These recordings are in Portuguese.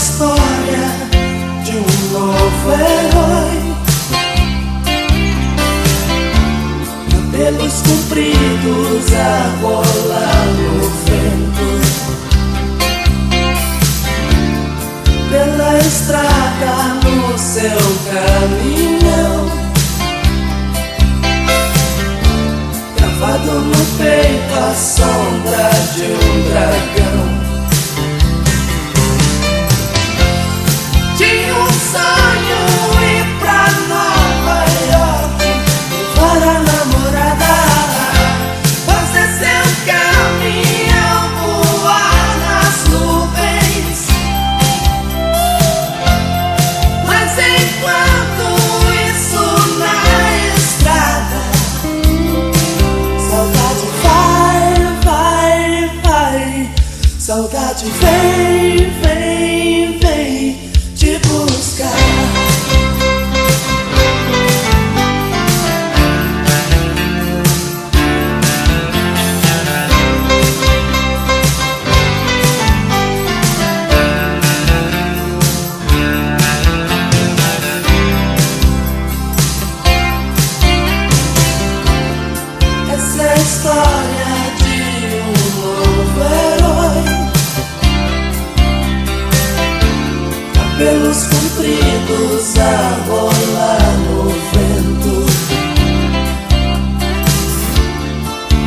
história de um novo herói. Cabelos compridos a rolar no vento. Pela estrada no seu caminhão. Gravado no peito a sombra de um dragão. Saudade vem, vem, compridos a rolar no vento.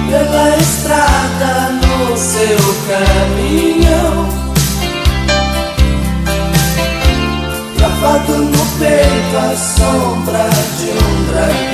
Pela estrada no seu caminhão. Gravado no peito a sombra de um dragão.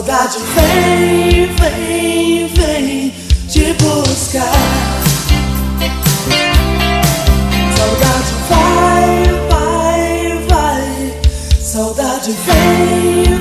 saudade vem, vem, vem te buscar. Saudade vai, vai, vai, saudade vem.